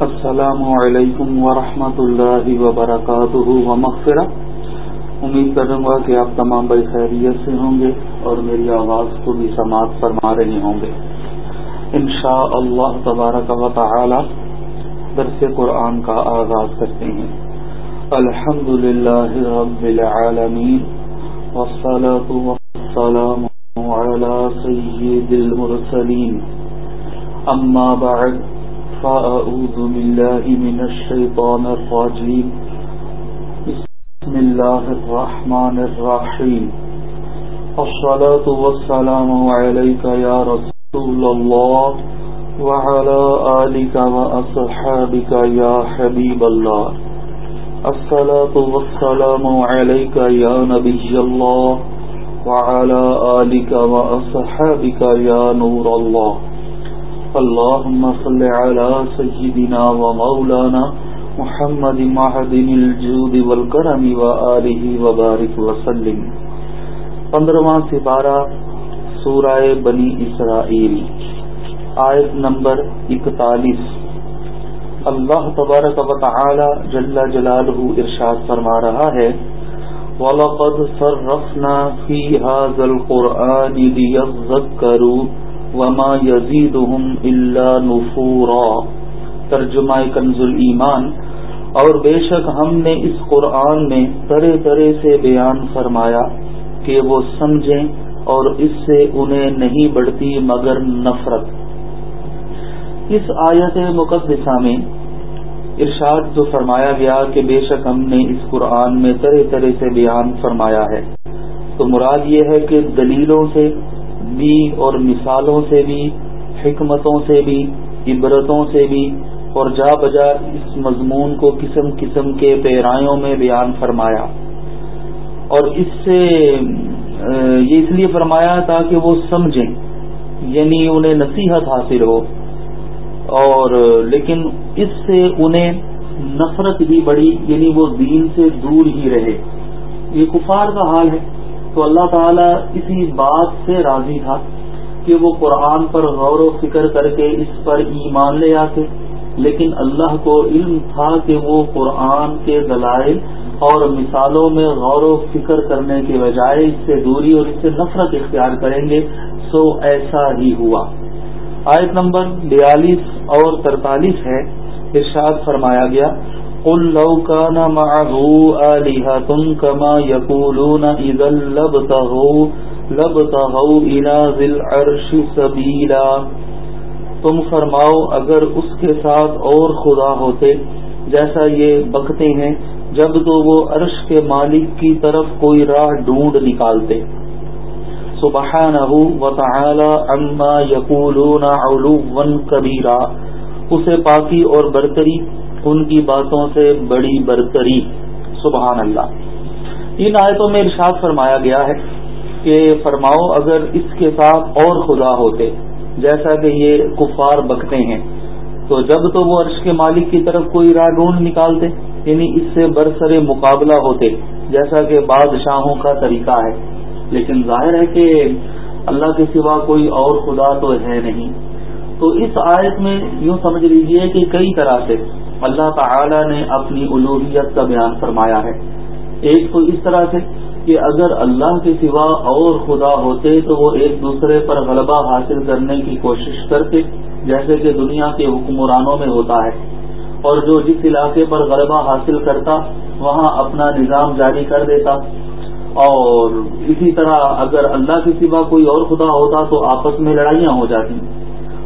السلام علیکم ورحمۃ اللہ وبرکاتہ و مغفرہ امید کروں گا کہ آپ تمام بڑی خیریت سے ہوں گے اور میری آواز کو بھی سماعت فرما رہے ہوں گے۔ انشاء اللہ تبارک و تعالی درس قرآن کا آغاز کرتے ہیں۔ الحمد للہ رب العالمین والصلاة والسلام على سید المرسلین۔ اما بعد فأعوذ بالله من الشيطان الرجيم. بسم الله الرحمن الرحيم. الصلاة والسلام عليك يا رسول الله وعلى آلك وأصحابك يا حبيب الله. الصلاة والسلام عليك يا نبي الله وعلى آلك وأصحابك يا نور الله. اللهم صل على سيدنا ومولانا محمد معدن الجود والكرم وآله وبارك وسلم. پندرواں سپارہ سورہ بنی اسرائیل، آیت نمبر اکتالیس. اللہ تبارک و تعالی جل جلالہ ارشاد فرما رہا ہے، وَلَقَدْ صَرَّفْنَا فِي هَذَا الْقُرْآنِ لِيَذَّكَّرُوا وما یزیدہم الا نفورا۔ ترجمہ کنز ایمان۔ اور بے شک ہم نے اس قرآن میں طرح طرح سے بیان فرمایا کہ وہ سمجھیں اور اس سے انہیں نہیں بڑھتی مگر نفرت۔ اس آیت مقدسہ میں ارشاد جو فرمایا گیا کہ بے شک ہم نے اس قرآن میں طرح طرح سے بیان فرمایا ہے۔ تو مراد یہ ہے کہ دلیلوں سے بھی اور مثالوں سے بھی، حکمتوں سے بھی، عبرتوں سے بھی اور جا بجا اس مضمون کو قسم قسم کے پیرایوں میں بیان فرمایا۔ اور اس سے یہ اس لیے فرمایا تاکہ وہ سمجھیں یعنی انہیں نصیحت حاصل ہو۔ اور لیکن اس سے انہیں نفرت بھی بڑی یعنی وہ دین سے دور ہی رہے۔ یہ کفار کا حال ہے۔ تو اللہ تعالیٰ اسی بات سے راضی تھا کہ وہ قرآن پر غور و فکر کر کے اس پر ایمان لے آتے۔ لیکن اللہ کو علم تھا کہ وہ قرآن کے دلائل اور مثالوں میں غور و فکر کرنے کے بجائے اس سے دوری اور اس سے نفرت اختیار کریں گے، سو ایسا ہی ہوا۔ آیت نمبر بیالیس اور ترتالیس ہے، ارشاد فرمایا گیا قل لو كان معه آلهة كما يقولون إذا لبتغوا لبتغوا إلى ذي العرش سبيلا۔ تم فرماؤ، اگر اس کے ساتھ اور خدا ہوتے، جیسا یہ بکتے ہیں، جب تو وہ عرش کے مالک کی طرف کوئی راہ ڈھونڈ نکالتے۔ سبحانه وتعالى عما يقولون علوا كبيرا اسے پاکی اور برتری ان کی باتوں سے بڑی برتری۔ سبحان اللہ۔ ان آیتوں میں ارشاد فرمایا گیا ہے کہ فرماؤ اگر اس کے ساتھ اور خدا ہوتے، جیسا کہ یہ کفار بکتے ہیں، تو جب تو وہ عرش کے مالک کی طرف کوئی راہ ڈھونڈ نکالتے یعنی اس سے برسر مقابلہ ہوتے، جیسا کہ بادشاہوں کا طریقہ ہے۔ لیکن ظاہر ہے کہ اللہ کے سوا کوئی اور خدا تو ہے نہیں۔ تو اس آیت میں یوں سمجھ لیجیے کہ کئی طرح سے اللہ تعالی نے اپنی الوحیت کا بیان فرمایا ہے۔ ایک تو اس طرح سے کہ اگر اللہ کے سوا اور خدا ہوتے تو وہ ایک دوسرے پر غلبہ حاصل کرنے کی کوشش کرتے، جیسے کہ دنیا کے حکمرانوں میں ہوتا ہے۔ اور جو جس علاقے پر غلبہ حاصل کرتا، وہاں اپنا نظام جاری کر دیتا۔ اور اسی طرح اگر اللہ کے سوا کوئی اور خدا ہوتا تو آپس میں لڑائیاں ہو جاتی۔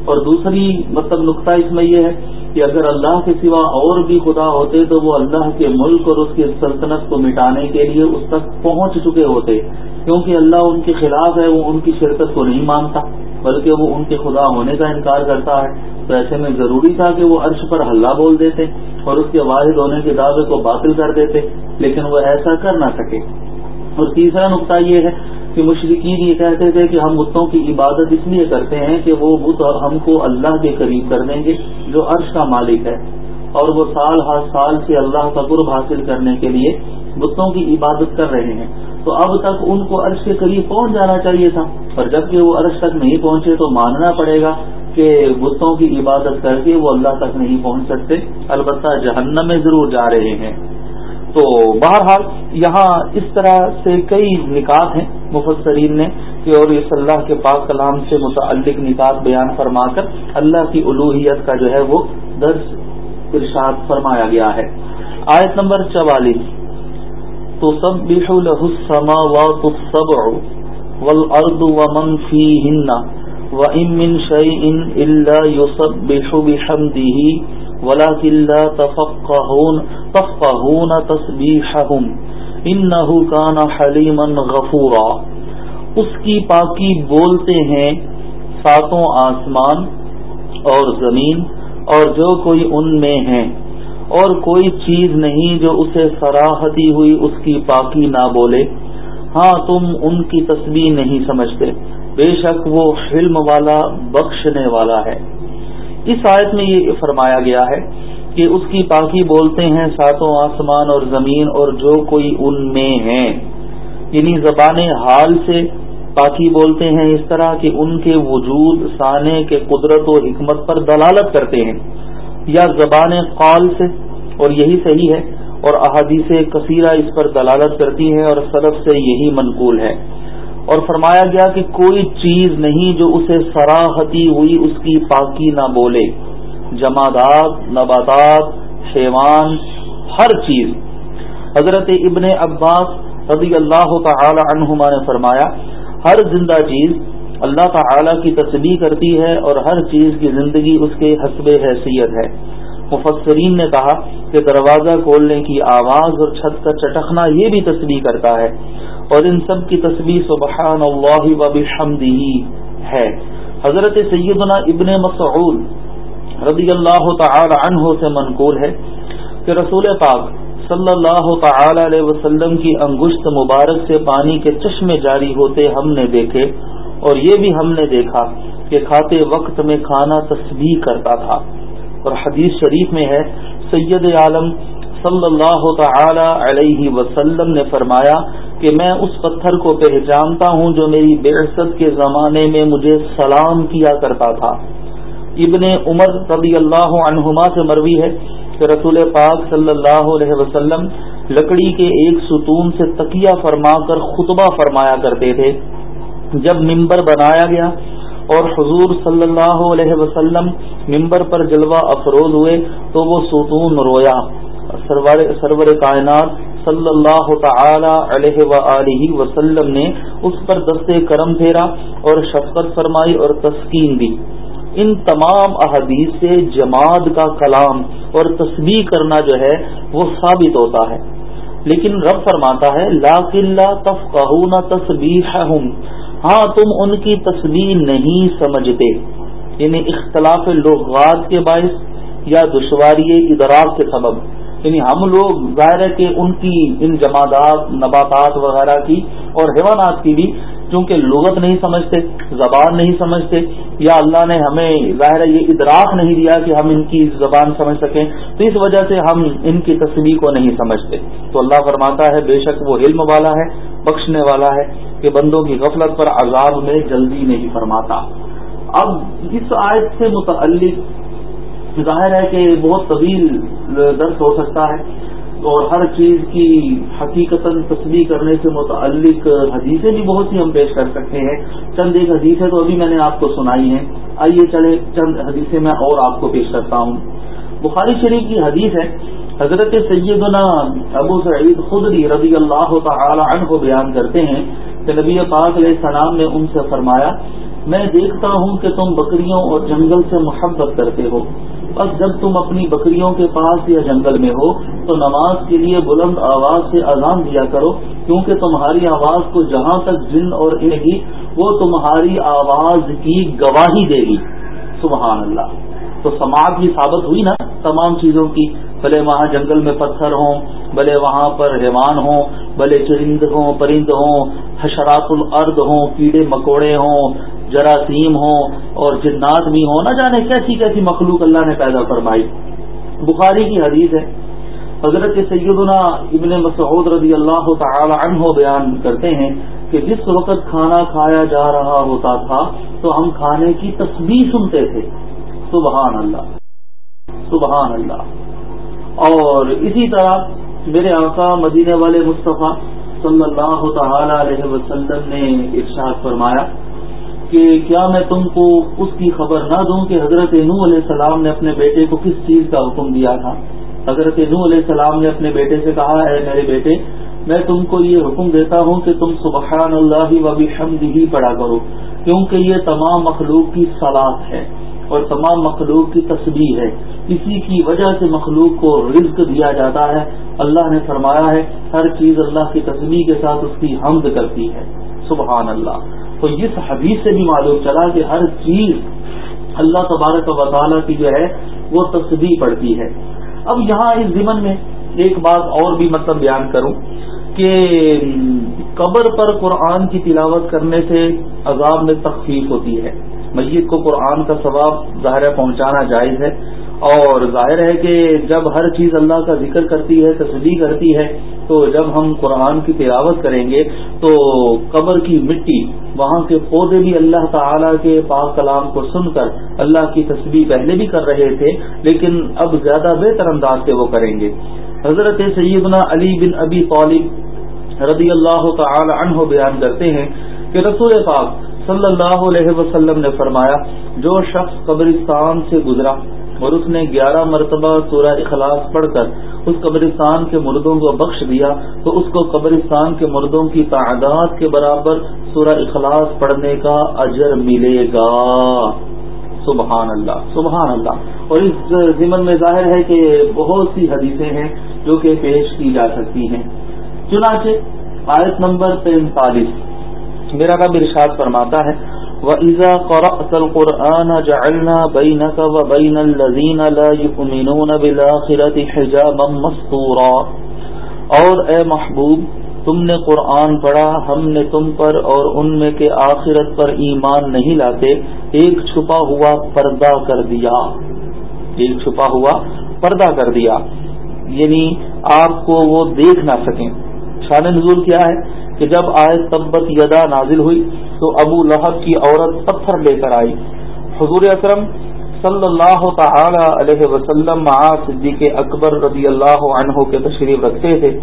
اور دوسری مطلب نقطہ اس میں یہ ہے کہ اگر اللہ کے سوا اور بھی خدا ہوتے تو وہ اللہ کے ملک اور اس کی سلطنت کو مٹانے کے لیے اس تک پہنچ چکے ہوتے۔ کیونکہ اللہ ان کے خلاف ہے، وہ ان کی شرکت کو نہیں مانتا، بلکہ وہ ان کے خدا ہونے کا انکار کرتا ہے۔ تو ایسے میں ضروری تھا کہ وہ عرش پر ہلہ بول دیتے اور اس کے واحد ہونے کے دعوے کو باطل کر دیتے، لیکن وہ ایسا کر نہ سکے۔ اور تیسرا نقطہ یہ ہے کہ مشرقین یہ کہتے تھے کہ ہم بتوں کی عبادت اس لیے کرتے ہیں کہ وہ بت ہم کو اللہ کے قریب کر دیں گے، جو عرش کا مالک ہے۔ اور وہ سال ہر سال سے اللہ کا قرب حاصل کرنے کے لیے بتوں کی عبادت کر رہے ہیں۔ تو اب تک ان کو عرش کے قریب پہنچ جانا چاہیے تھا۔ اور جبکہ وہ عرش تک نہیں پہنچے تو ماننا پڑے گا کہ بتوں کی عبادت کر کے وہ اللہ تک نہیں پہنچ سکتے۔ البتہ جہنم میں ضرور جا رہے ہیں۔ تو بہرحال یہاں اس طرح سے کئی نکات ہیں مفسرین نے کہ اور اس اللہ کے پاک کلام سے متعلق نکات بیان فرما کر اللہ کی الوحیت کا جو ہے وہ درس ارشاد فرمایا گیا ہے۔ آیت نمبر چوالیس۔ تو سب والارض ومن فيهن وإن من شيء إلا يصبح ولكن لا تفقهون تفقهون تسبيحهم. إنه كان حليما غفورا. اس کی پاکی بولتے ہیں ساتوں آسمان اور زمین اور جو کوئی ان میں ہیں اور کوئی چیز نہیں جو اسے سراہتی ہوئی اس کی پاکی نہ بولے۔ ہاں تم ان کی تصویر نہیں سمجھتے۔ بے شک وہ علم والا، بخشنے والا ہے۔ اس آیت میں یہ فرمایا گیا ہے کہ اس کی پاکی بولتے ہیں ساتوں آسمان اور زمین اور جو کوئی ان میں ہیں۔ یعنی زبان حال سے پاکی بولتے ہیں اس طرح کہ ان کے وجود سانے کے قدرت و حکمت پر دلالت کرتے ہیں۔ یا زبان قال سے، اور یہی صحیح ہے، اور احادیث کثیرہ اس پر دلالت کرتی ہیں اور سلف سے یہی منقول ہے۔ اور فرمایا گیا کہ کوئی چیز نہیں جو اسے سراہتی ہوئی اس کی پاکی نہ بولے۔ جمادات، نباتات، حیوان، ہر چیز۔ حضرت ابن عباس رضی اللہ تعالی عنہما نے فرمایا، ہر زندہ چیز اللہ تعالی کی تصویر کرتی ہے اور ہر چیز کی زندگی اس کے حسب حیثیت ہے۔ مفسرین نے کہا کہ دروازہ کھولنے کی آواز اور چھت کا چٹکنا یہ بھی تصویر کرتا ہے۔ اور ان سب کی تصویر سبحان اللہ و بحمدہ ہے۔ حضرت سیدنا ابن مسعود رضی اللہ تعالی عنہ سے منقول ہے کہ رسول پاک صلی اللہ تعالی علیہ وسلم کی انگشت مبارک سے پانی کے چشمے جاری ہوتے ہم نے دیکھے اور یہ بھی ہم نے دیکھا کہ کھاتے وقت میں کھانا تسبیح کرتا تھا۔ اور حدیث شریف میں ہے، سید عالم صلی اللہ تعالی علیہ وسلم نے فرمایا کہ میں اس پتھر کو پہچانتا ہوں جو میری بےحصت کے زمانے میں مجھے سلام کیا کرتا تھا۔ ابن عمر رضی اللہ عنہما سے مروی ہے کہ رسول پاک صلی اللہ علیہ وسلم لکڑی کے ایک ستون سے تکیہ فرما کر خطبہ فرمایا کرتے تھے۔ جب ممبر بنایا گیا اور حضور صلی اللہ علیہ وسلم ممبر پر جلوہ افروز ہوئے تو وہ ستون رویا۔ سرور کائنات صلی اللہ تعالی علیہ وسلم نے اس پر دستے کرم پھیرا اور شفقت فرمائی اور تسکین دی۔ ان تمام احادیث سے جماعت کا کلام اور تسبیح کرنا جو ہے وہ ثابت ہوتا ہے۔ لیکن رب فرماتا ہے لا قلعہ تفقہون تسبیحہم۔ ہاں تم ان کی تصویر نہیں سمجھتے۔ یعنی اختلاف لغات کے باعث یا دشواری ادراک کے سبب۔ یعنی ہم لوگ ظاہر ہے کہ ان کی ان جماعت نباتات وغیرہ کی اور حیوانات کی بھی چونکہ لغت نہیں سمجھتے، زبان نہیں سمجھتے، یا اللہ نے ہمیں ظاہر یہ ادراک نہیں دیا کہ ہم ان کی زبان سمجھ سکیں، تو اس وجہ سے ہم ان کی تصویر کو نہیں سمجھتے۔ تو اللہ فرماتا ہے، بے شک وہ علم والا ہے، بخشنے والا ہے کہ بندوں کی غفلت پر عذاب میں جلدی نہیں فرماتا۔ اب اس آیت سے متعلق ظاہر ہے کہ بہت طویل درد ہو سکتا ہے اور ہر چیز کی حقیقت تصویر کرنے سے متعلق حدیثیں بھی بہت سی ہم پیش کر سکتے ہیں۔ چند ایک حدیثیں تو ابھی میں نے آپ کو سنائی ہیں۔ آئیے چلے چند حدیثیں میں اور آپ کو پیش کرتا ہوں۔ بخاری شریف کی حدیث ہے، حضرت سیدنا ابو سعید خدری رضی اللہ تعالی عنہ بیان کرتے ہیں کہ نبی پاک علیہ السلام نے ان سے فرمایا، میں دیکھتا ہوں کہ تم بکریوں اور جنگل سے محبت کرتے ہو۔ بس جب تم اپنی بکریوں کے پاس یا جنگل میں ہو تو نماز کے لیے بلند آواز سے اذان دیا کرو، کیونکہ تمہاری آواز کو جہاں تک جن اور گی وہ تمہاری آواز کی گواہی دے گی۔ سبحان اللہ۔ تو سماعت بھی ثابت ہوئی نا تمام چیزوں کی؟ بھلے وہاں جنگل میں پتھر ہوں، بھلے وہاں پر حیوان ہوں، بھلے چرند ہوں، پرند ہوں، حشرات الارض ہوں، کیڑے مکوڑے ہوں جراثیم ہوں اور جنات بھی ہوں، نہ جانے کیسی کیسی مخلوق اللہ نے پیدا فرمائی۔ بخاری کی حدیث ہے۔ حضرت سیدنا ابن مسعود رضی اللہ تعالی عنہ بیان کرتے ہیں کہ جس وقت کھانا کھایا جا رہا ہوتا تھا، تو ہم کھانے کی تصویر سنتے تھے۔ سبحان اللہ۔ سبحان اللہ۔ اور اسی طرح میرے آقا مدینے والے مصطفیٰ صلی اللہ تعالی علیہ وسلم نے ارشاد فرمایا کہ کیا میں تم کو اس کی خبر نہ دوں کہ حضرت نو علیہ السلام نے اپنے بیٹے کو کس چیز کا حکم دیا تھا؟ حضرت نو علیہ السلام نے اپنے بیٹے سے کہا ہے میرے بیٹے، میں تم کو یہ حکم دیتا ہوں کہ تم سبحان اللہ و حمد ہی پڑھا کرو، کیونکہ یہ تمام مخلوق کی سلاد ہے اور تمام مخلوق کی تصویر ہے۔ اسی کی وجہ سے مخلوق کو رزق دیا جاتا ہے۔ اللہ نے فرمایا ہے، ہر چیز اللہ کی تصویر کے ساتھ اس کی حمد کرتی ہے۔ سبحان اللہ تو اس حدیث سے بھی معلوم چلا کہ ہر چیز اللہ تبارک و تعالیٰ کی جو ہے وہ تصویر پڑتی ہے۔ اب یہاں اس ضمن میں ایک بات اور بھی مطلب بیان کروں کہ قبر پر قرآن کی تلاوت کرنے سے عذاب میں تخفیف ہوتی ہے۔ میت کو قرآن کا ثواب ظاہر پہنچانا جائز ہے۔ اور ظاہر ہے کہ جب ہر چیز اللہ کا ذکر کرتی ہے تصدیق کرتی ہے، تو جب ہم قرآن کی تلاوت کریں گے، تو قبر کی مٹی، وہاں کے پودے بھی اللہ تعالی کے پاک کلام کو سن کر اللہ کی تصویر پہلے بھی کر رہے تھے، لیکن اب زیادہ بہتر انداز سے وہ کریں گے۔ حضرت سیدنا علی بن ابی طالب رضی اللہ تعالی عنہ بیان کرتے ہیں کہ رسول پاک صلی اللہ علیہ وسلم نے فرمایا، جو شخص قبرستان سے گزرا اور اس نے گیارہ مرتبہ سورہ اخلاص پڑھ کر اس قبرستان کے مردوں کو بخش دیا، تو اس کو قبرستان کے مردوں کی تعداد کے برابر سورہ اخلاص پڑھنے کا اجر ملے گا۔ سبحان اللہ سبحان اللہ۔ اور اس ضمن میں ظاہر ہے کہ بہت سی حدیثیں ہیں جو کہ پیش کی جا سکتی ہیں۔ چنانچہ آیت نمبر تینتالیس۔ میرا رب ارشاد فرماتا ہے وَإِذَا قَرَأْتَ الْقُرْآنَ جَعَلْنَا بَيْنَكَ وَبَيْنَ الَّذِينَ لَا يُؤْمِنُونَ بِالْآخِرَةِ حِجَابًا مَسْطُورًا۔ اور اے محبوب، تم نے قرآن پڑھا، ہم نے تم پر اور ان میں کے آخرت پر ایمان نہیں لاتے، ایک چھپا ہوا پردہ کر دیا۔ ایک چھپا ہوا پردہ کر دیا۔ یعنی آپ کو وہ دیکھ نہ سکیں۔ شان نزول کیا ہے؟ کہ جب آئے تبت یدا نازل ہوئی تو ابو لہب کی عورت پتھر لے کر آئی۔ حضور اکرم صلی اللہ تعالی علیہ وسلم صدیق اکبر رضی اللہ عنہ کے تشریف رکھتے تھے۔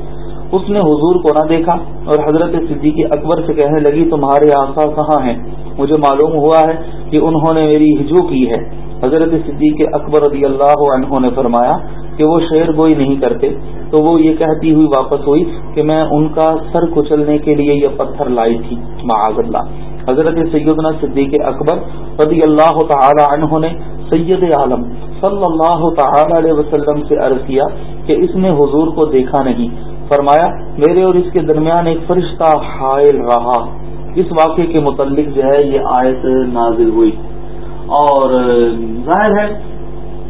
اس نے حضور کو نہ دیکھا اور حضرت صدیق اکبر سے کہنے لگی، تمہارے آقا کہاں ہیں؟ مجھے معلوم ہوا ہے کہ انہوں نے میری ہجو کی ہے۔ حضرت صدیق اکبر رضی اللہ عنہ نے فرمایا کہ وہ شعر گوئی نہیں کرتے۔ تو وہ یہ کہتی ہوئی واپس ہوئی کہ میں ان کا سر کچلنے کے لیے یہ پتھر لائی تھی، معاذ اللہ۔ حضرت سیدنا صدیق اکبر رضی اللہ تعالی عنہ نے سید عالم صلی اللہ تعالی علیہ وسلم سے عرض کیا کہ اس نے حضور کو دیکھا نہیں۔ فرمایا، میرے اور اس کے درمیان ایک فرشتہ حائل رہا۔ اس واقعے کے متعلق جو ہے یہ آیت نازل ہوئی۔ اور ظاہر ہے،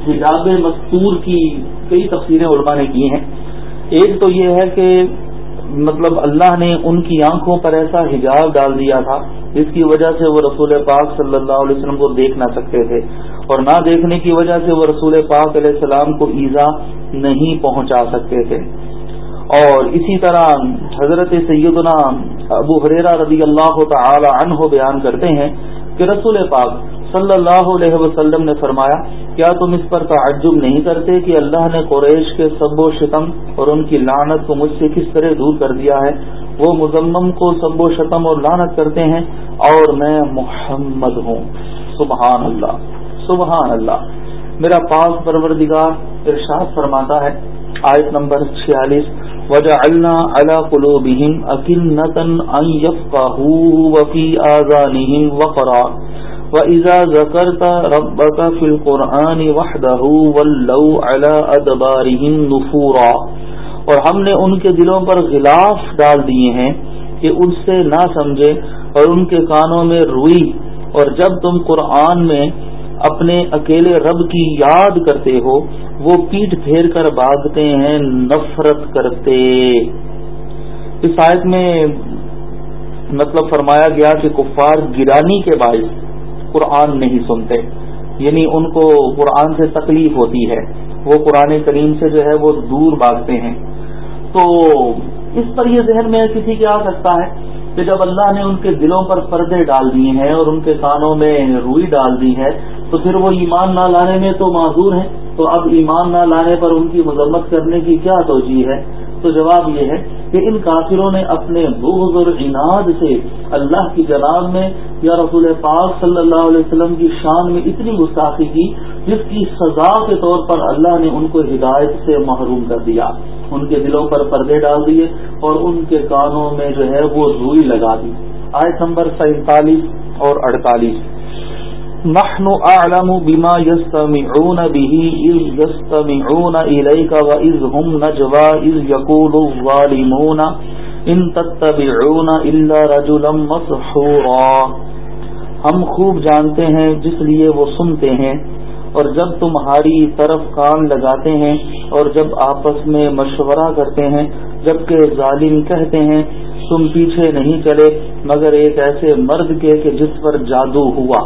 حجاب مستور کی کئی تفصیلیں علماء نے کی ہیں۔ ایک تو یہ ہے کہ مطلب اللہ نے ان کی آنکھوں پر ایسا حجاب ڈال دیا تھا، جس کی وجہ سے وہ رسول پاک صلی اللہ علیہ وسلم کو دیکھ نہ سکتے تھے۔ اور نہ دیکھنے کی وجہ سے وہ رسول پاک علیہ السلام کو ایزا نہیں پہنچا سکتے تھے۔ اور اسی طرح حضرت سیدنا ابو حریرہ رضی اللہ تعالی عنہ بیان کرتے ہیں کہ رسول پاک صلی اللہ علیہ وسلم نے فرمایا، کیا تم اس پر تعجب نہیں کرتے کہ اللہ نے قریش کے سب و شتم اور ان کی لانت کو مجھ سے کس طرح دور کر دیا ہے؟ وہ مزمم کو سب و شتم اور لانت کرتے ہیں اور میں محمد ہوں۔ سبحان اللہ سبحان اللہ۔ میرا پاک پروردگار ارشاد فرماتا ہے، آیت نمبر چھیالیس وجہ اللہ اللہ کلو بہم اکن وفی آزان وقرا۔ وَإِذَا ذَكَرْتَ رَبَّكَ فِي الْقُرْآنِ وَحْدَهُ وَلَّوْ عَلَى أَدْبَارِهِمْ نُفُورًا۔ اور ہم نے ان کے دلوں پر غلاف ڈال دیے ہیں کہ ان سے نہ سمجھے اور ان کے کانوں میں روئی۔ اور جب تم قرآن میں اپنے اکیلے رب کی یاد کرتے ہو، وہ پیٹ پھیر کر بھاگتے ہیں، نفرت کرتے۔ اس آیت میں مطلب فرمایا گیا کہ کفار گرانی کے باعث قرآن نہیں سنتے۔ یعنی ان کو قرآن سے تکلیف ہوتی ہے۔ وہ قرآن کریم سے جو ہے وہ دور بھاگتے ہیں۔ تو اس پر یہ ذہن میں کسی کے آ سکتا ہے کہ جب اللہ نے ان کے دلوں پر پردے ڈال دیے ہیں اور ان کے کانوں میں روئی ڈال دی ہے، تو پھر وہ ایمان نہ لانے میں تو معذور ہیں۔ تو اب ایمان نہ لانے پر ان کی مذمت کرنے کی کیا توجہ ہے؟ تو جواب یہ ہے کہ ان کافروں نے اپنے بغض اور عناد سے اللہ کی جناب میں یا رسول پاک صلی اللہ علیہ وسلم کی شان میں اتنی گستاخی کی جس کی سزا کے طور پر اللہ نے ان کو ہدایت سے محروم کر دیا۔ ان کے دلوں پر پردے ڈال دیے اور ان کے کانوں میں جو ہے وہ روئی لگا دی۔ آیت نمبر سینتالیس اور اڑتالیس۔ نحن اعلم بما يستمعون به اذ يستمعون اليك واذ هم نجوا اذ يقول الظالمون ان تتبعون الا رجلا مسحورا ہم خوب جانتے ہیں جس لیے وہ سنتے ہیں اور جب تمہاری طرف کان لگاتے ہیں اور جب آپس میں مشورہ کرتے ہیں جبکہ ظالم کہتے ہیں تم پیچھے نہیں چلے مگر ایک ایسے مرد کے کہ جس پر جادو ہوا۔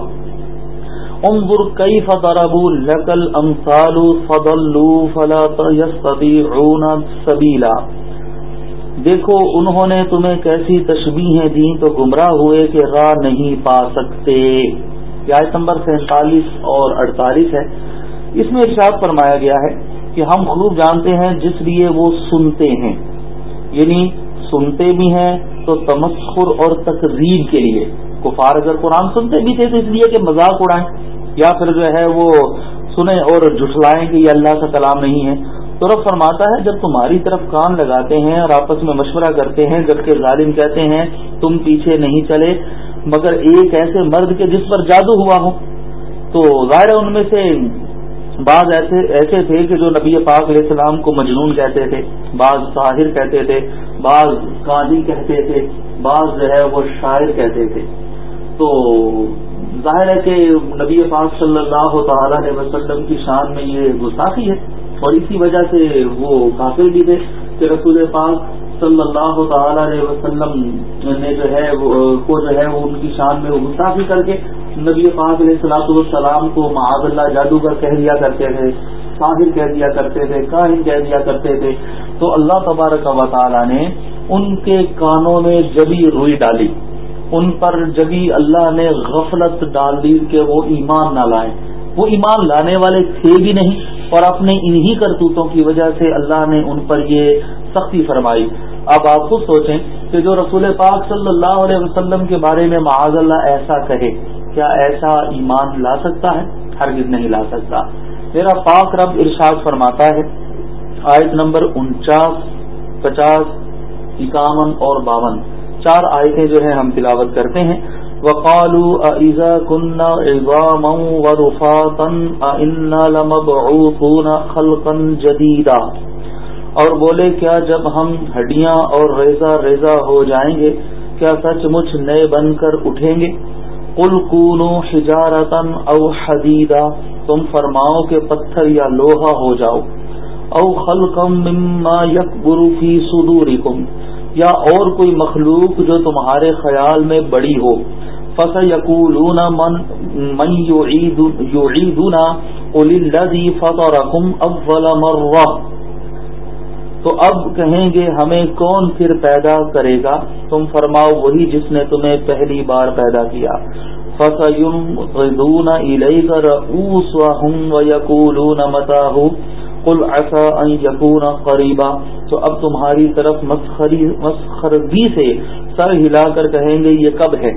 انظر كيف ضربوا لك الامثال فضلوا فلا يستطيعون سبيلا۔ دیکھو، انہوں نے تمہیں کیسی تشبیہیں دیں تو گمراہ ہوئے کہ راہ نہیں پا سکتے۔ آیت نمبر سینتالیس اور اڑتالیس ہے۔ اس میں ارشاد فرمایا گیا ہے کہ ہم خوب جانتے ہیں جس لیے وہ سنتے ہیں۔ یعنی سنتے بھی ہیں تو تمسخر اور تقریب کے لیے۔ کفار اگر قرآن سنتے بھی تھے تو اس لیے کہ مذاق اڑائیں۔ یا پھر جو ہے وہ سنیں اور جھٹلائیں کہ یہ اللہ کا کلام نہیں ہے، تو رب فرماتا ہے، جب تمہاری طرف کان لگاتے ہیں اور آپس میں مشورہ کرتے ہیں، جبکہ ظالم کہتے ہیں، تم پیچھے نہیں چلے، مگر ایک ایسے مرد کے جس پر جادو ہوا ہو۔ تو ظاہر ان میں سے بعض ایسے ایسے تھے کہ جو نبی پاک علیہ السلام کو مجنون کہتے تھے، بعض طاہر کہتے تھے، بعض قاضی کہتے تھے، بعض جو ہے وہ شاعر کہتے تھے۔ تو ظاہر ہے کہ نبی پاک صلی اللہ تعالی علیہ وسلم کی شان میں یہ گستاخی ہے اور اسی وجہ سے وہ کافر بھی تھے کہ رسول پاک صلی اللہ تعالی علیہ وسلم نے جو ہے کو جو ہے وہ ان کی شان میں گستاخی کر کے نبی پاک علیہ السلاط والسلام کو معاذ اللہ جادوگر کہہ دیا کرتے تھے ساحر کہہ دیا کرتے تھے، کاہن کہہ دیا کرتے تھے۔ تو اللہ تبارک و تعالی نے ان کے کانوں میں جبھی روئی ڈالی۔ ان پر جبھی اللہ نے غفلت ڈال دی کہ وہ ایمان نہ لائیں۔ وہ ایمان لانے والے تھے بھی نہیں اور اپنے انہی کرتوتوں کی وجہ سے اللہ نے ان پر یہ سختی فرمائی۔ اب آپ خود سوچیں کہ جو رسول پاک صلی اللہ علیہ وسلم کے بارے میں معاذ اللہ ایسا کہے، کیا ایسا ایمان لا سکتا ہے؟ ہرگز نہیں لا سکتا۔ میرا پاک رب ارشاد فرماتا ہے، آیت نمبر انچاس، پچاس، اکاون اور باون۔ چار آیتیں جو ہیں ہم تلاوت کرتے ہیں۔ وقالو ایزا کن عظاما ورفاتا انا لمبعوثون خلقا جدیدا اور بولے، کیا جب ہم ہڈیاں اور ریزا ریزا ہو جائیں گے، کیا سچ مچ نئے بن کر اٹھیں گے؟ کل کونو حجارتن او حدیدہ تم فرماؤ کے پتھر یا لوہا ہو جاؤ۔ او خلقم مما یکبر فی صدورکم۔ یا اور کوئی مخلوق جو تمہارے خیال میں بڑی ہو۔ فص یقول من یعیدنا قل الذی فطرکم اول مرہ تو اب کہیں گے، ہمیں کون پھر پیدا کرے گا؟ تم فرماؤ، وہی جس نے تمہیں پہلی بار پیدا کیا۔ فَسَيُنْغِدُونَ إِلَيْكَ رَؤُوسَهُمْ وَيَقُولُونَ مَتَاهُ۔ قل ایسا یقون قریبا تو اب تمہاری طرف مسخرگی سے سر ہلا کر کہیں گے یہ کب ہے؟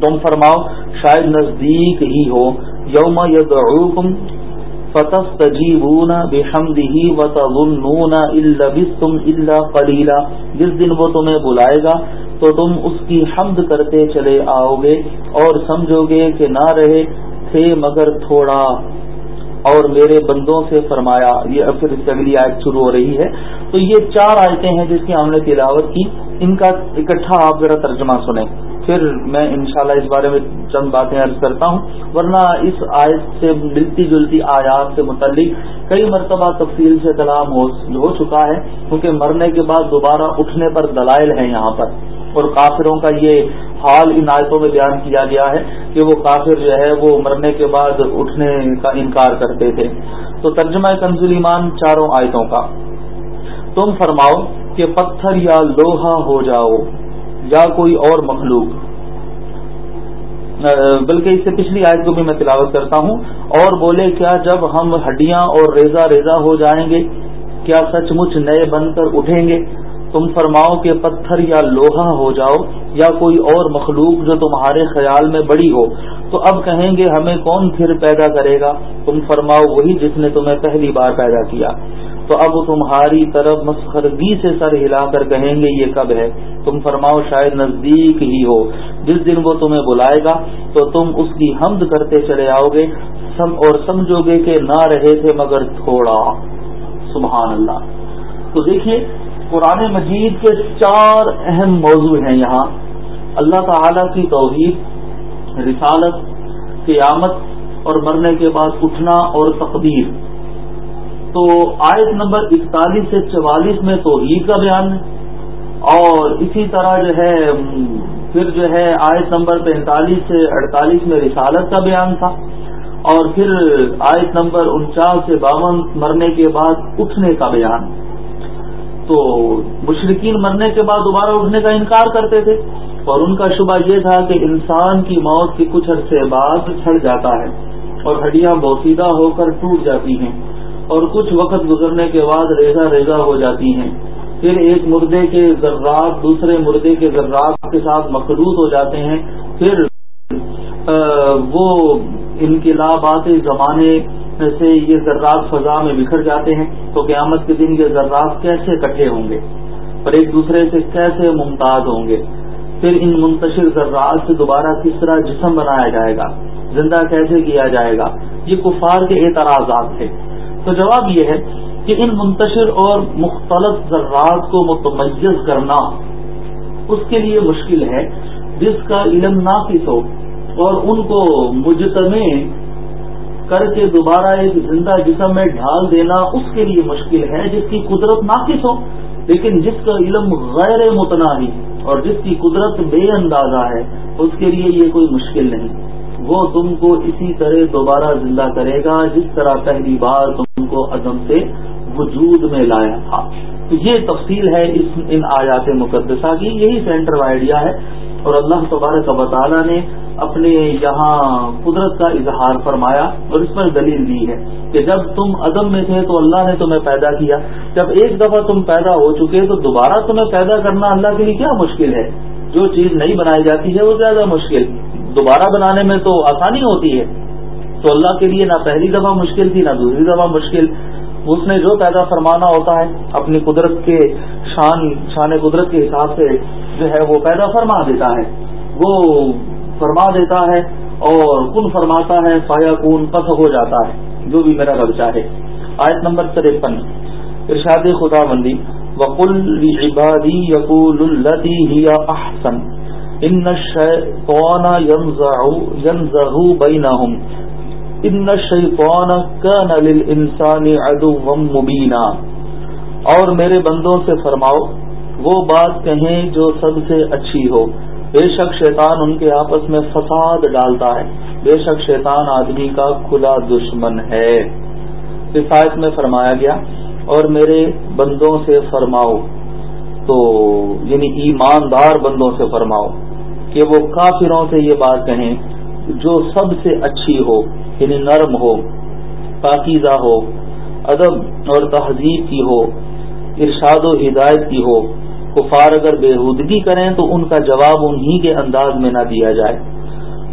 تم فرماؤ، شاید نزدیک ہی ہو۔ یوم یدعوکم فتستجیبون بحمدہ وتظنون الا بستم الا قلیلا۔ جس دن وہ تمہیں بلائے گا تو تم اس کی حمد کرتے چلے آؤ گے اور سمجھو گے کہ نہ رہے تھے مگر تھوڑا۔ اور میرے بندوں سے فرمایا، یہ اب پھر اس اگلی آیت شروع ہو رہی ہے۔ تو یہ چار آیتیں ہیں جس کی ہم نے تلاوت کی۔ ان کا اکٹھا آپ ذرا ترجمہ سنیں۔ پھر میں انشاءاللہ اس بارے میں چند باتیں عرض کرتا ہوں۔ ورنہ اس آیت سے ملتی جلتی آیات سے متعلق کئی مرتبہ تفصیل سے کلام ہو چکا ہے۔ کیونکہ مرنے کے بعد دوبارہ اٹھنے پر دلائل ہیں یہاں پر۔ اور کافروں کا یہ حال ان آیتوں میں بیان کیا گیا ہے کہ وہ کافر جو ہے وہ مرنے کے بعد اٹھنے کا انکار کرتے تھے۔ تو ترجمہ کنزول ایمان چاروں آیتوں کا۔ تم فرماؤ کہ پتھر یا لوہا ہو جاؤ یا کوئی اور مخلوق۔ بلکہ اس سے پچھلی آیت کو بھی میں تلاوت کرتا ہوں۔ اور بولے، کیا جب ہم ہڈیاں اور ریزا ریزا ہو جائیں گے؟ کیا سچ مچ نئے بن کر اٹھیں گے؟ تم فرماؤ کہ پتھر یا لوہا ہو جاؤ یا کوئی اور مخلوق جو تمہارے خیال میں بڑی ہو۔ تو اب کہیں گے ہمیں کون پھر پیدا کرے گا؟ تم فرماؤ وہی جس نے تمہیں پہلی بار پیدا کیا۔ تو اب تمہاری طرف مسخرگی سے سر ہلا کر کہیں گے یہ کب ہے؟ تم فرماؤ شاید نزدیک ہی ہو۔ جس دن وہ تمہیں بلائے گا، تو تم اس کی حمد کرتے چلے آؤ گے۔ اور سمجھو گے کہ نہ رہے تھے مگر تھوڑا۔ سبحان اللہ۔ تو دیکھیے قرآن مجید کے چار اہم موضوع ہیں یہاں۔ اللہ تعالی کی توحید، رسالت، قیامت اور مرنے کے بعد اٹھنا اور تقدیر۔ تو آیت نمبر اکتالیس سے چوالیس میں توحید کا بیان ہے اور اسی طرح جو ہے، پھر جو ہے آیت نمبر پینتالیس سے اڑتالیس میں رسالت کا بیان تھا اور پھر آیت نمبر انچاس سے باون مرنے کے بعد اٹھنے کا بیان۔ تو مشرقین مرنے کے بعد دوبارہ اٹھنے کا انکار کرتے تھے۔ اور ان کا شبہ یہ تھا کہ انسان کی موت کے کچھ عرصے بعد چھڑ جاتا ہے اور ہڈیاں بوسیدہ ہو کر ٹوٹ جاتی ہیں اور کچھ وقت گزرنے کے بعد ریزا ریزا ہو جاتی ہیں۔ پھر ایک مردے کے ذرات دوسرے مردے کے ذرات کے ساتھ مخلوط ہو جاتے ہیں۔ پھر وہ انقلابات زمانے سے یہ ذرات فضا میں بکھر جاتے ہیں تو قیامت کے دن یہ ذرات کیسے اکٹھے ہوں گے؟ اور ایک دوسرے سے کیسے ممتاز ہوں گے؟ پھر ان منتشر ذرات سے دوبارہ کس طرح جسم بنایا جائے گا؟ زندہ کیسے کیا جائے گا؟ یہ کفار کے اعتراضات تھے۔ تو جواب یہ ہے کہ ان منتشر اور مختلف ذرات کو متمیز کرنا اس کے لیے مشکل ہے، جس کا علم ناقص ہو اور ان کو مجتمع کر کے دوبارہ ایک زندہ جسم میں ڈھال دینا اس کے لیے مشکل ہے، جس کی قدرت ناقص ہو۔ لیکن جس کا علم غیر متناہی اور جس کی قدرت بے اندازہ ہے، اس کے لیے یہ کوئی مشکل نہیں۔ وہ تم کو اسی طرح دوبارہ زندہ کرے گا، جس طرح پہلی بار تم کو عدم سے وجود میں لایا تھا۔ تو یہ تفصیل ہے اس ان آیات مقدسہ کی۔ یہی سینٹر آئیڈیا ہے۔ اور اللہ تبارک و تعالیٰ نے اپنے یہاں قدرت کا اظہار فرمایا اور اس پر دلیل دی ہے کہ جب تم عدم میں تھے تو اللہ نے تمہیں پیدا کیا۔ جب ایک دفعہ تم پیدا ہو چکے تو دوبارہ تمہیں پیدا کرنا اللہ کے لیے کیا مشکل ہے؟ جو چیز نہیں بنائی جاتی ہے وہ زیادہ مشکل۔ دوبارہ بنانے میں تو آسانی ہوتی ہے۔ تو اللہ کے لیے نہ پہلی دفعہ مشکل تھی، نہ دوسری دفعہ مشکل۔ اس نے جو پیدا فرمانا ہوتا ہے، اپنی قدرت کے شان شان قدرت کے حساب سے جو ہے وہ پیدا فرما دیتا ہے۔ وہ فرما دیتا ہے اور کن فرماتا ہے، فایا کن پس ہو جاتا ہے، جو بھی میرا رب چاہے۔ آیت نمبر ترپن۔ ارشاد خدا بندی وقل عبادی یقول التی ہی احسن ان الشیطان ينزغ بینہم ان الشیطان کان للانسان عدوا مبینا اور میرے بندوں سے فرماؤ، وہ بات کہیں جو سب سے اچھی ہو۔ بے شک شیطان ان کے آپس میں فساد ڈالتا ہے۔ بے شک شیطان آدمی کا کھلا دشمن ہے۔ کفایت میں فرمایا گیا، اور میرے بندوں سے فرماؤ۔ تو یعنی ایماندار بندوں سے فرماؤ کہ وہ کافروں سے یہ بات کہیں، جو سب سے اچھی ہو یعنی نرم ہو، پاکیزہ ہو، ادب اور تہذیب کی ہو، ارشاد و ہدایت کی ہو کفار اگر بےحودگی کریں تو ان کا جواب انہی کے انداز میں نہ دیا جائے۔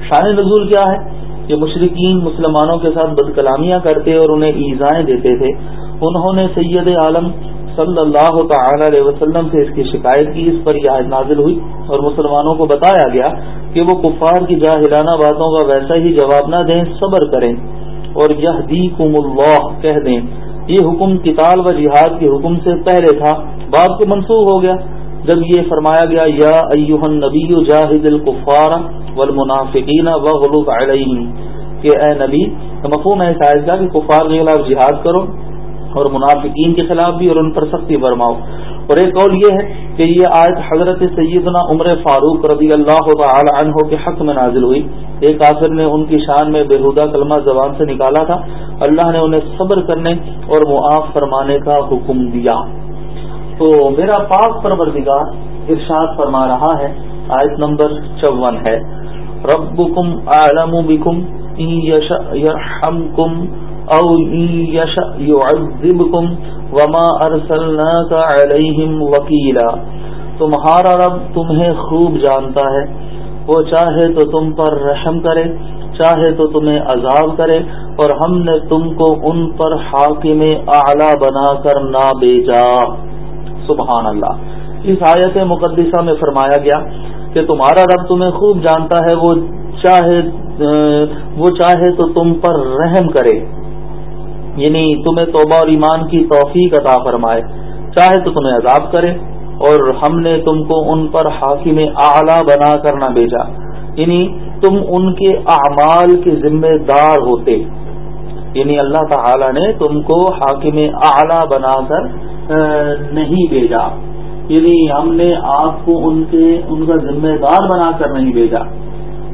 شان نزول کیا ہے؟ کہ مشرقین مسلمانوں کے ساتھ بد کلامیاں کرتے اور انہیں ایزائیں دیتے تھے۔ انہوں نے سید عالم صلی اللہ تعالی علیہ وسلم سے اس کی شکایت کی، اس پر یہ نازل ہوئی اور مسلمانوں کو بتایا گیا کہ وہ کفار کی جاہلانہ باتوں کا ویسا ہی جواب نہ دیں، صبر کریں۔ اور یہ اللہ، کہہ دیں۔ یہ حکم کتاب و جہاد کے حکم سے پہلے تھا باب کو منسوخ ہو گیا۔ جب یہ فرمایا گیا، یا ایوہن نبی جاہد القفار والمنافقین وغلوب علیہم کہ اے نبی مفہوم ہے شاید کا کہ کفار کے خلاف جہاد کرو۔ اور منافقین کے خلاف بھی اور ان پر سختی برماؤ۔ اور ایک قول یہ ہے کہ یہ آیت حضرت سیدنا عمر فاروق رضی اللہ تعالی عنہ کے حق میں نازل ہوئی۔ ایک آخر نے ان کی شان میں بےحدہ کلمہ زبان سے نکالا تھا۔ اللہ نے انہیں صبر کرنے اور معاف فرمانے کا حکم دیا۔ تو میرا پاک پروردگار ارشاد فرما رہا ہے، آیت نمبر چون ہے۔ ربکم اعلم بکم یرحمکم۔ او يعذبکم وما ارسلناک علیہم وکیلا تمہارا رب تمہیں خوب جانتا ہے۔ وہ چاہے تو تم پر رحم کرے، چاہے تو تمہیں عذاب کرے، اور ہم نے تم کو ان پر حاکم اعلی بنا کر نہ بیچا سبحان اللہ۔ اس آیت مقدسہ میں فرمایا گیا کہ تمہارا رب تمہیں خوب جانتا ہے، وہ چاہے وہ چاہے تو تم پر رحم کرے۔ یعنی تمہیں توبہ اور ایمان کی توفیق عطا فرمائے۔ چاہے تو تمہیں عذاب کرے اور ہم نے تم کو ان پر حاکم اعلی بنا کر نہ بھیجا۔ یعنی تم ان کے اعمال کے ذمہ دار ہوتے۔ یعنی اللہ تعالی نے تم کو حاکم اعلی بنا کر نہیں بھیجا۔ یعنی ہم نے آپ کو ان کے، ان کا ذمہ دار بنا کر نہیں بھیجا۔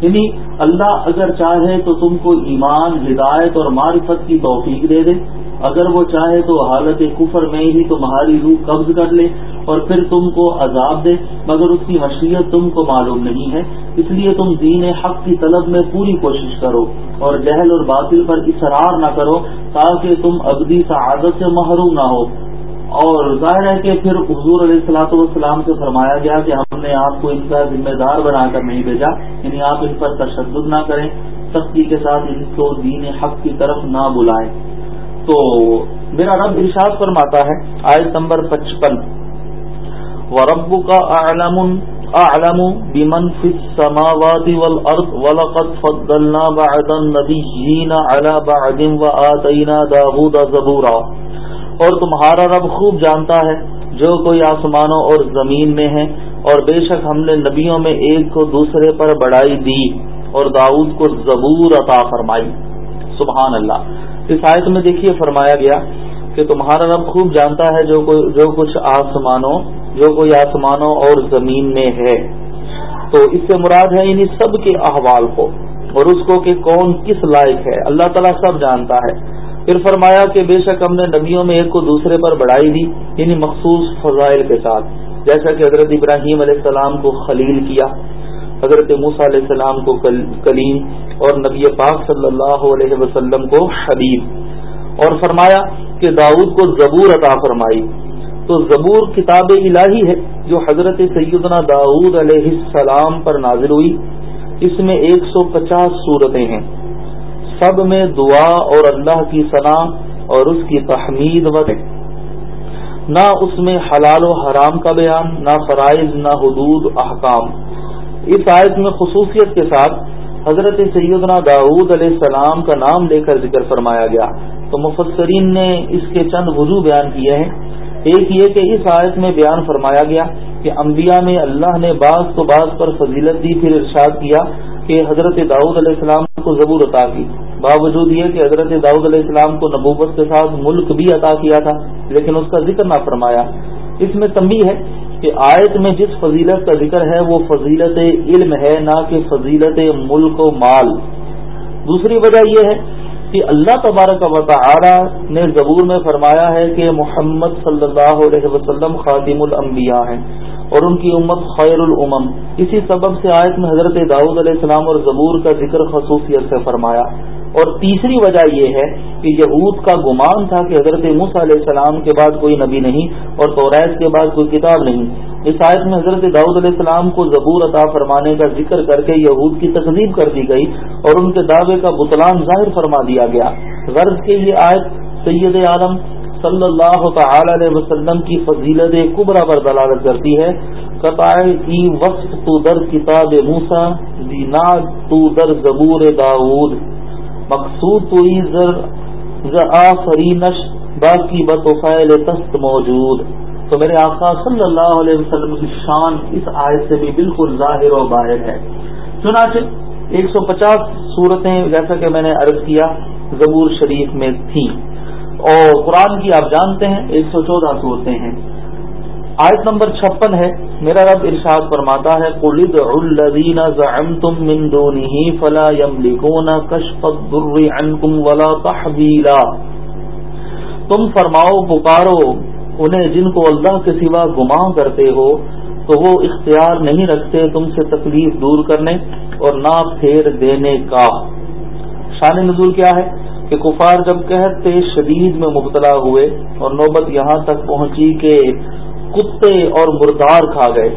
یعنی اللہ اگر چاہے تو تم کو ایمان، ہدایت اور معرفت کی توفیق دے دے۔ اگر وہ چاہے تو حالت کفر میں ہی تمہاری روح قبض کر لے اور پھر تم کو عذاب دے، مگر اس کی مشیت تم کو معلوم نہیں ہے۔ اس لیے تم دین حق کی طلب میں پوری کوشش کرو اور جہل اور باطل پر اصرار نہ کرو تاکہ تم ابدی سعادت سے محروم نہ ہو۔ اور ظاہر ہے کہ پھر حضور علیہ السلاۃ والسلام سے فرمایا گیا کہ ہم نے آپ کو ان کا ذمہ دار بنا کر نہیں بھیجا یعنی آپ ان پر تشدد نہ کریں، سختی کے ساتھ ان کو دین حق کی طرف نہ بلائیں۔ تو میرا رب ارشاد فرماتا ہے، آیت نمبر پچپن۔ و رب کا اعلم اعلم بمن في السماوات والارض ولقد فضلنا بعد النبيين على بعد وآتينا داود زبورا۔ اور تمہارا رب خوب جانتا ہے، جو کوئی آسمانوں اور زمین میں ہے، اور بے شک ہم نے نبیوں میں ایک کو دوسرے پر بڑائی دی، اور داؤد کو زبور عطا فرمائی۔ سبحان اللہ۔ اس آیت میں دیکھیے فرمایا گیا کہ تمہارا رب خوب جانتا ہے جو جو کچھ آسمانوں جو کوئی آسمانوں اور زمین میں ہے۔ تو اس سے مراد ہے انہیں سب کے احوال کو، اور اس کو کہ کون کس لائق ہے۔ اللہ تعالیٰ سب جانتا ہے۔ پھر فرمایا کہ بے شک ہم نے نبیوں میں ایک کو دوسرے پر بڑھائی دی یعنی مخصوص فضائل کے ساتھ۔ جیسا کہ حضرت ابراہیم علیہ السلام کو خلیل کیا، حضرت موسیٰ علیہ السلام کو کلیم، اور نبی پاک صلی اللہ علیہ وسلم کو حبیب۔ اور فرمایا کہ داؤد کو زبور عطا فرمائی۔ تو زبور کتاب الہی ہے، جو حضرت سیدنا داؤد علیہ السلام پر نازل ہوئی۔ اس میں ایک سو پچاس صورتیں ہیں۔ سب میں دعا اور اللہ کی ثنا اور اس کی تحمید و نہ اس میں حلال و حرام کا بیان، نہ فرائض، نہ حدود، احکام۔ اس آیت میں خصوصیت کے ساتھ حضرت سیدنا داود علیہ السلام کا نام لے کر ذکر فرمایا گیا۔ تو مفسرین نے اس کے چند وضو بیان کیے ہیں۔ ایک یہ کہ اس آیت میں بیان فرمایا گیا کہ انبیاء میں اللہ نے بعض تو بعض پر فضیلت دی، پھر ارشاد کیا کہ حضرت داؤد علیہ السلام کو ضبور عطا کی۔ باوجود یہ کہ حضرت داؤد علیہ السلام کو نبوت کے ساتھ ملک بھی عطا کیا تھا، لیکن اس کا ذکر نہ فرمایا اس میں تمبی ہے کہ آیت میں جس فضیلت کا ذکر ہے، وہ فضیلت علم ہے، نہ کہ فضیلت ملک و مال۔ دوسری وجہ یہ ہے کہ اللہ تبارک و تعالی نے زبور میں فرمایا ہے کہ محمد صلی اللہ علیہ وسلم خاتم الانبیاء ہیں اور ان کی امت خیر الامم۔ اسی سبب سے آیت میں حضرت داؤد علیہ السلام اور زبور کا ذکر خصوصیت سے فرمایا۔ اور تیسری وجہ یہ ہے کہ یہود کا گمان تھا کہ حضرت موسیٰ علیہ السلام کے بعد کوئی نبی نہیں اور توریت کے بعد کوئی کتاب نہیں۔ اس آیت میں حضرت داؤد علیہ السلام کو زبور عطا فرمانے کا ذکر کر کے یہود کی تقزیب کر دی گئی اور ان کے دعوے کا بطلان ظاہر فرما دیا گیا۔ غرض کے یہ آیت سید عالم صلی اللہ تعالی علیہ وسلم کی فضیلت قبرا پر دلالت کرتی ہے، قطع کی وقت تو در کتاب موسا دینا تو در زبور داود مقصود تو آفرینش باقی بطفیل تست موجود۔ تو میرے آقا صلی اللہ علیہ وسلم کی شان اس آیت سے بھی بالکل ظاہر و باہر ہے۔ چنانچہ ایک سو پچاس صورتیں جیسا کہ میں نے عرض کیا، زبور شریف میں تھیں۔ اور قرآن کی آپ جانتے ہیں، ایک سو چودہ صورتیں ہیں۔ آیت نمبر چھپن ہے، میرا رب ارشاد فرماتا ہے قلد الذین زعمتم من دونه فلا يملكون كشف الضر عنكم ولا تحویلا تم فرماؤ، پکارو انہیں جن کو اللہ کے سوا گماں کرتے ہو، تو وہ اختیار نہیں رکھتے تم سے تکلیف دور کرنے اور نہ پھیر دینے کا۔ شان نزول کیا ہے؟ کہ کفار جب کہتے شدید میں مبتلا ہوئے اور نوبت یہاں تک پہنچی کہ کتے اور مردار کھا گئے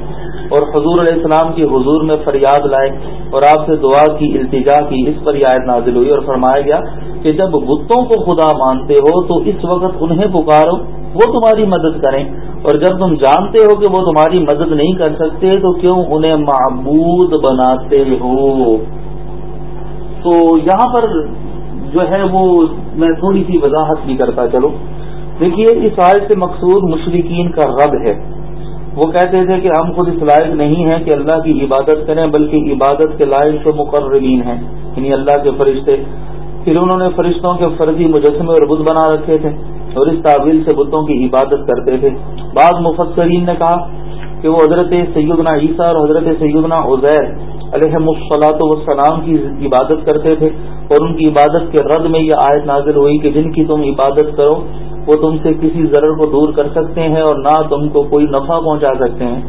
اور حضور علیہ السلام کی حضور میں فریاد لائے اور آپ سے دعا کی، التجا کی، اس پر آیت نازل ہوئی اور فرمایا گیا کہ جب بتوں کو خدا مانتے ہو تو اس وقت انہیں پکارو، وہ تمہاری مدد کریں۔ اور جب تم جانتے ہو کہ وہ تمہاری مدد نہیں کر سکتے تو کیوں انہیں معبود بناتے ہو؟ تو یہاں پر جو ہے وہ میں تھوڑی سی وضاحت بھی کرتا چلو دیکھیے، اس آیت سے مقصود مشرقین کا رب ہے۔ وہ کہتے تھے کہ ہم خود اس لائق نہیں ہیں کہ اللہ کی عبادت کریں، بلکہ عبادت کے لائق تو مقررین ہیں یعنی اللہ کے فرشتے۔ پھر انہوں نے فرشتوں کے فرضی مجسمے اور بدھ بنا رکھے تھے اور اس تعویل سے بتوں کی عبادت کرتے تھے۔ بعض مفسرین نے کہا کہ وہ حضرت سیدنا عیسیٰ اور حضرت سیدنا عزیر علیہ مسلاط وسلام کی عبادت کرتے تھے اور ان کی عبادت کے رد میں یہ آیت نازل ہوئی کہ جن کی تم عبادت کرو وہ تم سے کسی ضرر کو دور کر سکتے ہیں اور نہ تم کو کوئی نفع پہنچا سکتے ہیں۔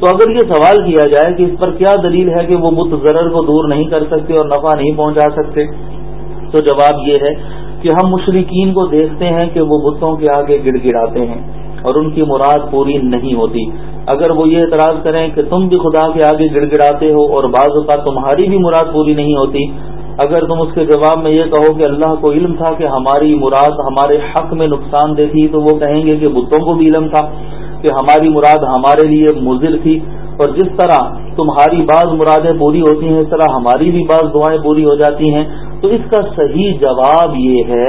تو اگر یہ سوال کیا جائے کہ اس پر کیا دلیل ہے کہ وہ بت ضرر کو دور نہیں کر سکتے اور نفع نہیں پہنچا سکتے، تو جواب یہ ہے کہ ہم مشرقین کو دیکھتے ہیں کہ وہ بتوں کے آگے گڑ گڑاتے ہیں اور ان کی مراد پوری نہیں ہوتی۔ اگر وہ یہ اعتراض کریں کہ تم بھی خدا کے آگے گڑ گڑاتے ہو اور بعض اوقات تمہاری بھی مراد پوری نہیں ہوتی اگر تم اس کے جواب میں یہ کہو کہ اللہ کو علم تھا کہ ہماری مراد ہمارے حق میں نقصان دہ تھی، تو وہ کہیں گے کہ بتوں کو بھی علم تھا کہ ہماری مراد ہمارے لیے مضر تھی۔ اور جس طرح تمہاری بعض مرادیں پوری ہوتی ہیں، اس طرح ہماری بھی بعض دعائیں پوری ہو جاتی ہیں۔ تو اس کا صحیح جواب یہ ہے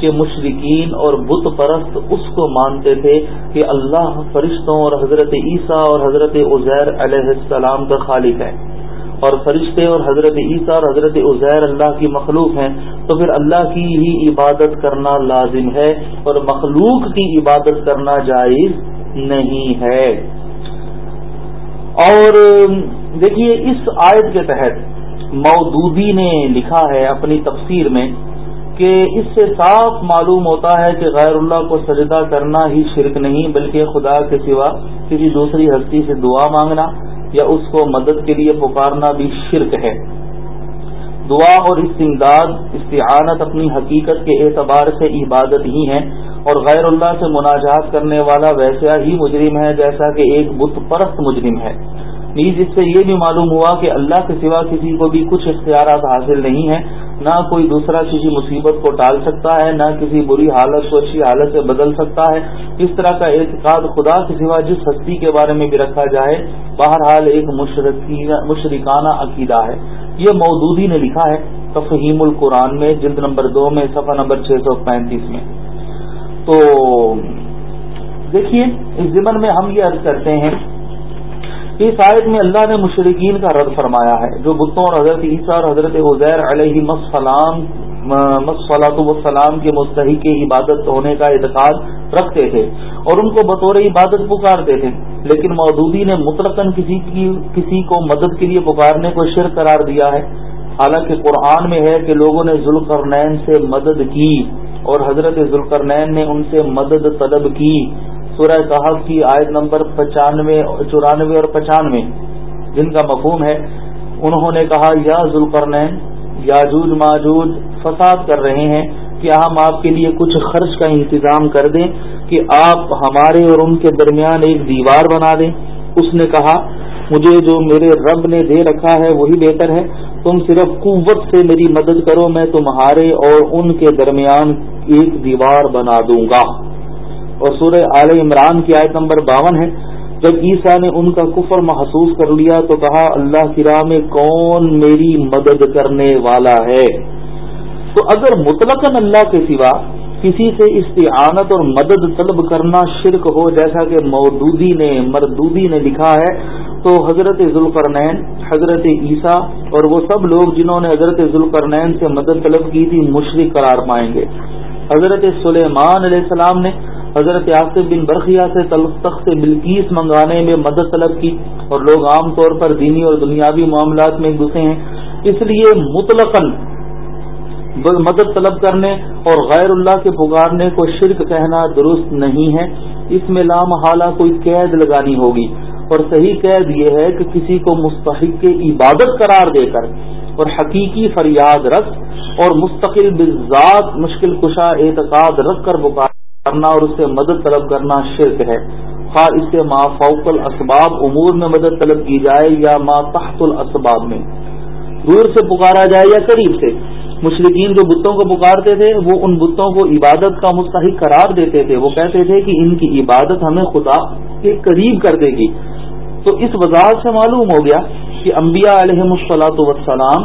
کہ مشرقین اور بت پرست اس کو مانتے تھے کہ اللہ فرشتوں اور حضرت عیسیٰ اور حضرت عزیر علیہ السلام کا خالق ہے۔ اور فرشتے اور حضرت عیسیٰ اور حضرت عزیر اللہ کی مخلوق ہیں، تو پھر اللہ کی ہی عبادت کرنا لازم ہے اور مخلوق کی عبادت کرنا جائز نہیں ہے۔ اور دیکھیے، اس آیت کے تحت مودودی نے لکھا ہے اپنی تفسیر میں کہ اس سے صاف معلوم ہوتا ہے کہ غیر اللہ کو سجدہ کرنا ہی شرک نہیں، بلکہ خدا کے سوا کسی دوسری ہستی سے دعا مانگنا یا اس کو مدد کے لیے پکارنا بھی شرک ہے۔ دعا اور استمداد استعانت اپنی حقیقت کے اعتبار سے عبادت ہی ہے اور غیر اللہ سے مناجات کرنے والا ویسا ہی مجرم ہے جیسا کہ ایک بت پرست مجرم ہے۔ نیز اس سے یہ بھی معلوم ہوا کہ اللہ کے سوا کسی کو بھی کچھ اختیارات حاصل نہیں ہیں۔ نہ کوئی دوسرا کسی مصیبت کو ٹال سکتا ہے، نہ کسی بری حالت کو اچھی حالت سے بدل سکتا ہے۔ اس طرح کا اعتقاد خدا کے سوا جس ہستی کے بارے میں بھی رکھا جائے، بہرحال ایک مشرکانہ عقیدہ ہے۔ یہ مودودی نے لکھا ہے تفہیم القرآن میں، جلد نمبر دو میں، صفحہ نمبر چھ سو پینتیس میں۔ تو دیکھیے، اس ضمن میں ہم یہ عرض کرتے ہیں اس آیت میں اللہ نے مشرقین کا رد فرمایا ہے، جو بتوں اور حضرت عیسیٰ اور حضرت عزیر علیہ مسلام مسلاط وسلام کے مستحق عبادت ہونے کا اعتقاد رکھتے تھے اور ان کو بطور عبادت پکارتے تھے۔ لیکن مودودی نے مطلق کسی کی، کسی کو مدد کے لیے پکارنے کو شر قرار دیا ہے۔ حالانکہ قرآن میں ہے کہ لوگوں نے ذوالقرنین سے مدد کی اور حضرت ذوالقرنین نے ان سے مدد طلب کی۔ سورہ صاحب کی آیت نمبر پچانوے، چورانوے اور پچانوے، جن کا مفہوم ہے، انہوں نے کہا، یا ذوالقرنین، یاجوج، ماجوج، فساد کر رہے ہیں کہ ہم آپ کے لیے کچھ خرچ کا انتظام کر دیں کہ آپ ہمارے اور ان کے درمیان ایک دیوار بنا دیں؟ اس نے کہا، مجھے جو میرے رب نے دے رکھا ہے وہی بہتر ہے۔ تم صرف قوت سے میری مدد کرو، میں تمہارے اور ان کے درمیان ایک دیوار بنا دوں گا۔ اور سورہ عال عمران کی آیت نمبر باون ہے۔ جب عیسیٰ نے ان کا کفر محسوس کر لیا تو کہا، اللہ کی راہ میں کون میری مدد کرنے والا ہے؟ تو اگر مطلق اللہ کے سوا کسی سے استعانت اور مدد طلب کرنا شرک ہو، جیسا کہ مودودی نے، مردودی نے لکھا ہے، تو حضرت ذوالقرنین، حضرت عیسیٰ اور وہ سب لوگ جنہوں نے حضرت ذوالقرنین سے مدد طلب کی تھی، مشرق قرار پائیں گے۔ حضرت سلیمان علیہ السلام نے حضرت آصف بن برقیہ سے تخت بلکیس منگانے میں مدد طلب کی اور لوگ عام طور پر دینی اور دنیاوی معاملات میں گھسے ہیں۔ اس لیے مطلق مدد طلب کرنے اور غیر اللہ کے پکارنے کو شرک کہنا درست نہیں ہے۔ اس میں لام حالہ کوئی قید لگانی ہوگی۔ اور صحیح قید یہ ہے کہ کسی کو مستحق کے عبادت قرار دے کر اور حقیقی فریاد رکھ اور مستقل بذات مشکل کشا اعتقاد رکھ کر بکار کرنا اور اس سے مدد طلب کرنا شرک ہے۔ خواہ اس سے ما فوق الاسباب امور میں مدد طلب کی جائے یا ما تحت الاسباب میں۔ دور سے پکارا جائے یا قریب سے۔ مشرقین جو بتوں کو پکارتے تھے، وہ ان بتوں کو عبادت کا مستحق قرار دیتے تھے۔ وہ کہتے تھے کہ ان کی عبادت ہمیں خدا کے قریب کر دے گی۔ تو اس وضاحت سے معلوم ہو گیا کہ انبیاء علیہ السلاۃ وسلام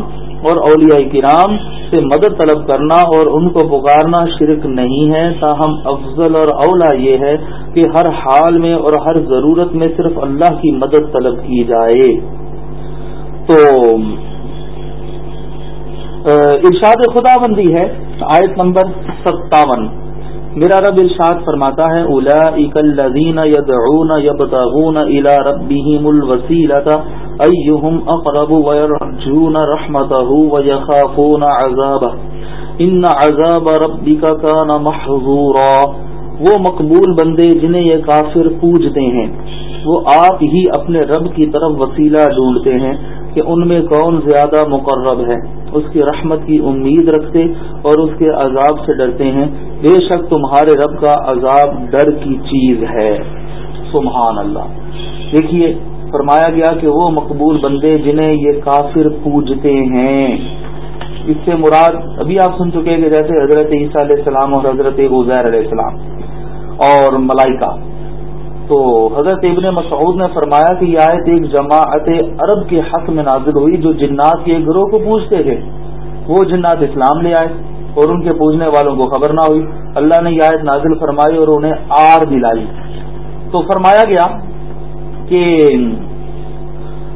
اور اولیاء کرام سے مدد طلب کرنا اور ان کو پکارنا شرک نہیں ہے، تاہم افضل اور اولا یہ ہے کہ ہر حال میں اور ہر ضرورت میں صرف اللہ کی مدد طلب کی جائے۔ تو ارشاد خدا بندی ہے، آیت نمبر ستاون۔ میرا رب ارشاد فرماتا ہے اولا اکلین یدعون یبتغون الى ربهم الوسیلۃ ایہم اقرب ويرجون رحمته ويخافون عذابه. ان عذاب ربك كان محظورا. وہ مقبول بندے جنہیں یہ کافر پوجتے ہیں، وہ آپ ہی اپنے رب کی طرف وسیلہ ڈھونڈتے ہیں کہ ان میں کون زیادہ مقرب ہے۔ اس کی رحمت کی امید رکھتے اور اس کے عذاب سے ڈرتے ہیں۔ بے شک تمہارے رب کا عذاب ڈر کی چیز ہے۔ سبحان اللہ۔ دیکھیے فرمایا گیا کہ وہ مقبول بندے جنہیں یہ کافر پوجتے ہیں۔ اس سے مراد ابھی آپ سن چکے کہ جیسے حضرت عیسیٰ علیہ السلام اور حضرت عزیر علیہ السلام اور ملائکہ۔ تو حضرت ابن مسعود نے فرمایا کہ یہ آیت ایک جماعت عرب کے حق میں نازل ہوئی جو جنات کے گروہ کو پوچھتے تھے۔ وہ جنات اسلام لے آئے اور ان کے پوچھنے والوں کو خبر نہ ہوئی۔ اللہ نے یہ آیت نازل فرمائی اور انہیں آر دلائی۔ تو فرمایا گیا کہ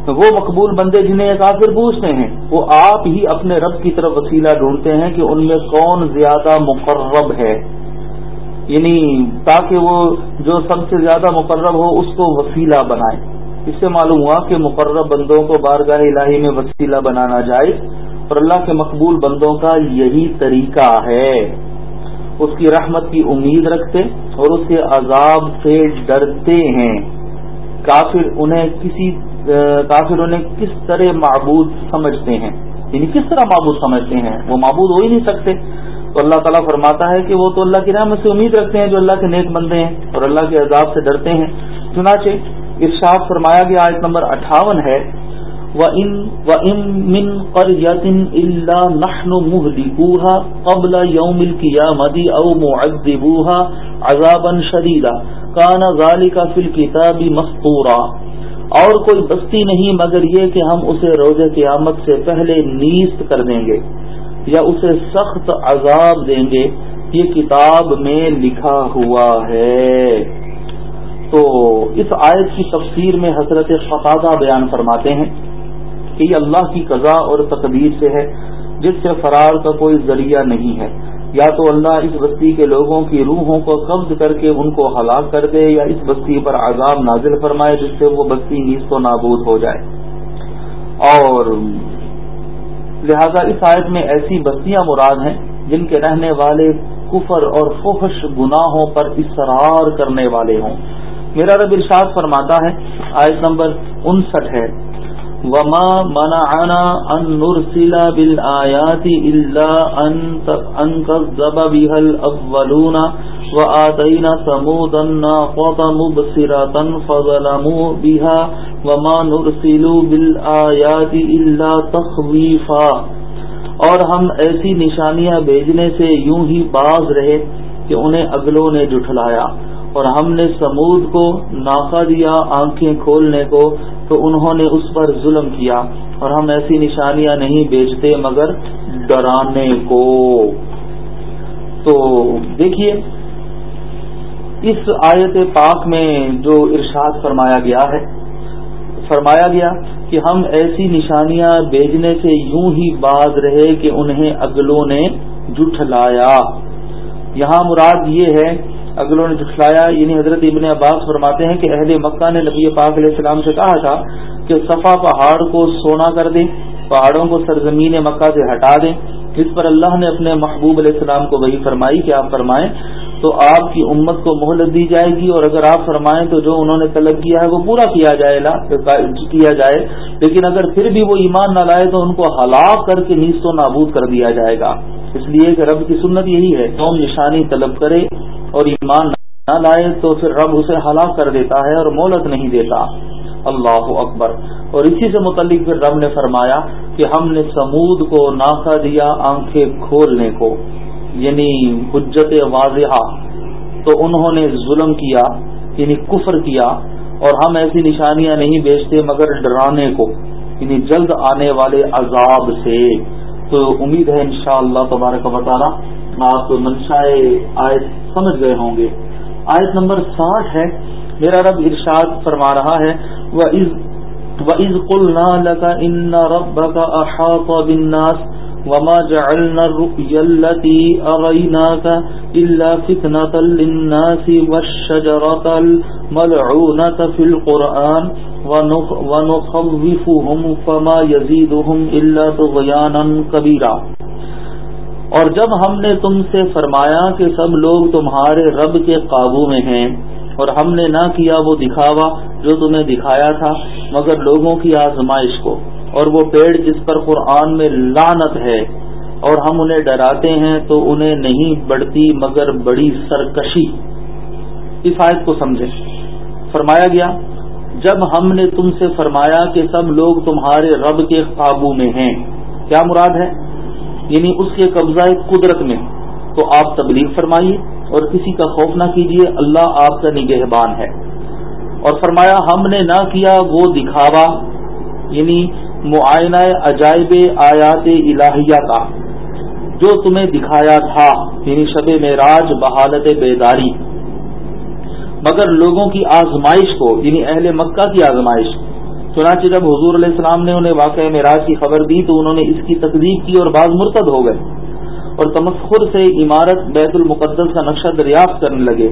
وہ مقبول بندے جنہیں کافر پوچھتے ہیں، وہ آپ ہی اپنے رب کی طرف وسیلہ ڈھونڈتے ہیں کہ ان میں کون زیادہ مقرب ہے۔ یعنی تاکہ وہ جو سب سے زیادہ مقرب ہو، اس کو وسیلہ بنائے۔ اس سے معلوم ہوا کہ مقرب بندوں کو بارگاہ الہی میں وسیلہ بنانا جائے اور اللہ کے مقبول بندوں کا یہی طریقہ ہے۔ اس کی رحمت کی امید رکھتے اور اس کے عذاب سے ڈرتے ہیں۔ کافر انہیں کسی کافر انہیں کس طرح معبود سمجھتے ہیں؟ یعنی کس طرح معبود سمجھتے ہیں؟ وہ معبود ہو ہی نہیں سکتے۔ تو اللہ تعالیٰ فرماتا ہے کہ وہ تو اللہ کی رحمت سے امید رکھتے ہیں جو اللہ کے نیک بندے ہیں اور اللہ کے عذاب سے ڈرتے ہیں۔ چنانچہ ارشاد فرمایا گیا آیت نمبر اٹھاون ہے قبل یوم القیامتی او معذبوها عذابا شدیدا کان ذالک فی الكتاب مستورا اور کوئی بستی نہیں، مگر یہ کہ ہم اسے روز قیامت سے پہلے نیست کر دیں گے یا اسے سخت عذاب دیں گے۔ یہ کتاب میں لکھا ہوا ہے۔ تو اس آیت کی تفسیر میں حضرت فقادہ بیان فرماتے ہیں۔ کہ یہ اللہ کی قضا اور تقدیر سے ہے، جس سے فرار کا کوئی ذریعہ نہیں ہے۔ یا تو اللہ اس بستی کے لوگوں کی روحوں کو قبض کر کے ان کو ہلاک کر دے یا اس بستی پر عذاب نازل فرمائے، جس سے وہ بستی نیز کو نابود ہو جائے۔ اور لہذا اس آیت میں ایسی بستیاں مراد ہیں، جن کے رہنے والے کفر اور فحش گناہوں پر اصرار کرنے والے ہوں۔ میرا رب ارشاد فرماتا ہے، آیت نمبر انسٹھ ہے۔ وما منعنا ان نرسل بالآيات الا ان كذب بها الاولون وآتينا ثمود الناقة مبصرة فظلموا بها وما نرسل بالآيات الا تخويفا اور ہم ایسی نشانیاں بھیجنے سے یوں ہی باز رہے کہ انہیں اگلوں نے جٹھلایا اور ہم نے سمود کو ناکا دیا آنکھیں کھولنے کو تو انہوں نے اس پر ظلم کیا اور ہم ایسی نشانیاں نہیں بیچتے مگر ڈرانے کو۔ تو دیکھیے، اس آیت پاک میں جو ارشاد فرمایا گیا ہے، فرمایا گیا کہ ہم ایسی نشانیاں بیچنے سے یوں ہی باز رہے کہ انہیں اگلوں نے جٹھلایا یہاں مراد یہ ہے اگلوں نے جھٹلایا یعنی حضرت ابن عباس فرماتے ہیں کہ اہل مکہ نے نبی پاک علیہ السلام سے کہا تھا کہ صفا پہاڑ کو سونا کر دیں، پہاڑوں کو سرزمین مکہ سے ہٹا دیں، جس پر اللہ نے اپنے محبوب علیہ السلام کو وہی فرمائی کہ آپ فرمائیں تو آپ کی امت کو مہلت دی جائے گی اور اگر آپ فرمائیں تو جو انہوں نے طلب کیا ہے وہ پورا کیا جائے کیا جائے۔ لیکن اگر پھر بھی وہ ایمان نہ لائے تو ان کو ہلاک کر کے نیست و نابود کر دیا جائے گا۔ اس لیے کہ رب کی سنت یہی ہے قوم نشانی طلب کرے اور ایمان نہ لائے تو پھر رب اسے ہلاک کر دیتا ہے اور مہلت نہیں دیتا۔ اللہ اکبر۔ اور اسی سے متعلق پھر رب نے فرمایا کہ ہم نے سمود کو ناکا دیا آنکھیں کھولنے کو یعنی حجت واضح۔ تو انہوں نے ظلم کیا یعنی کفر کیا، اور ہم ایسی نشانیاں نہیں بیچتے مگر ڈرانے کو یعنی جلد آنے والے عذاب سے۔ تو امید ہے انشاءاللہ شاء اللہ تبارک بتانا آپ منشائے آیت سمجھ گئے ہوں گے۔ آیت نمبر ساٹھ ہے، میرا رب ارشاد فرما رہا ہے، وَإِذْ قُلْنَا لَكَ إِنَّ رَبَّكَ أَحَاطَ بِالنَّاسِ وما جعلنا الرؤيا التي أغيناك إلا فتنة للناس والشجرة الملعونة في القرآن ونخوفهم فما يزيدهم إلا تغيانا كبيرا۔ اور جب ہم نے تم سے فرمایا کہ سب لوگ تمہارے رب کے قابو میں ہیں، اور ہم نے نہ کیا وہ دکھاوا جو تمہیں دکھایا تھا، مگر لوگوں کی آزمائش کو، اور وہ پیڑ جس پر قرآن میں لانت ہے، اور ہم انہیں ڈراتے ہیں تو انہیں نہیں بڑھتی مگر بڑی سرکشی۔ اس آیت کو سمجھے فرمایا گیا، جب ہم نے تم سے فرمایا کہ سب لوگ تمہارے رب کے قابو میں ہیں، کیا مراد ہے؟ یعنی اس کے قبضہ قدرت میں۔ تو آپ تبلیغ فرمائیے اور کسی کا خوف نہ کیجیے، اللہ آپ کا نگہبان ہے۔ اور فرمایا، ہم نے نہ کیا، وہ دکھاوا۔ یعنی معائنہ عجائب آیات الہیہ کا۔ جو تمہیں دکھایا تھا یعنی شب معراج بحالت بیداری۔ مگر لوگوں کی آزمائش کو یعنی اہل مکہ کی آزمائش چنانچہ جب حضور علیہ السلام نے انہیں واقع معراج کی خبر دی تو انہوں نے اس کی تقدیق کی اور بعض مرتد ہو گئے اور تمسخر سے عمارت بیت المقدس کا نقشہ دریافت کرنے لگے۔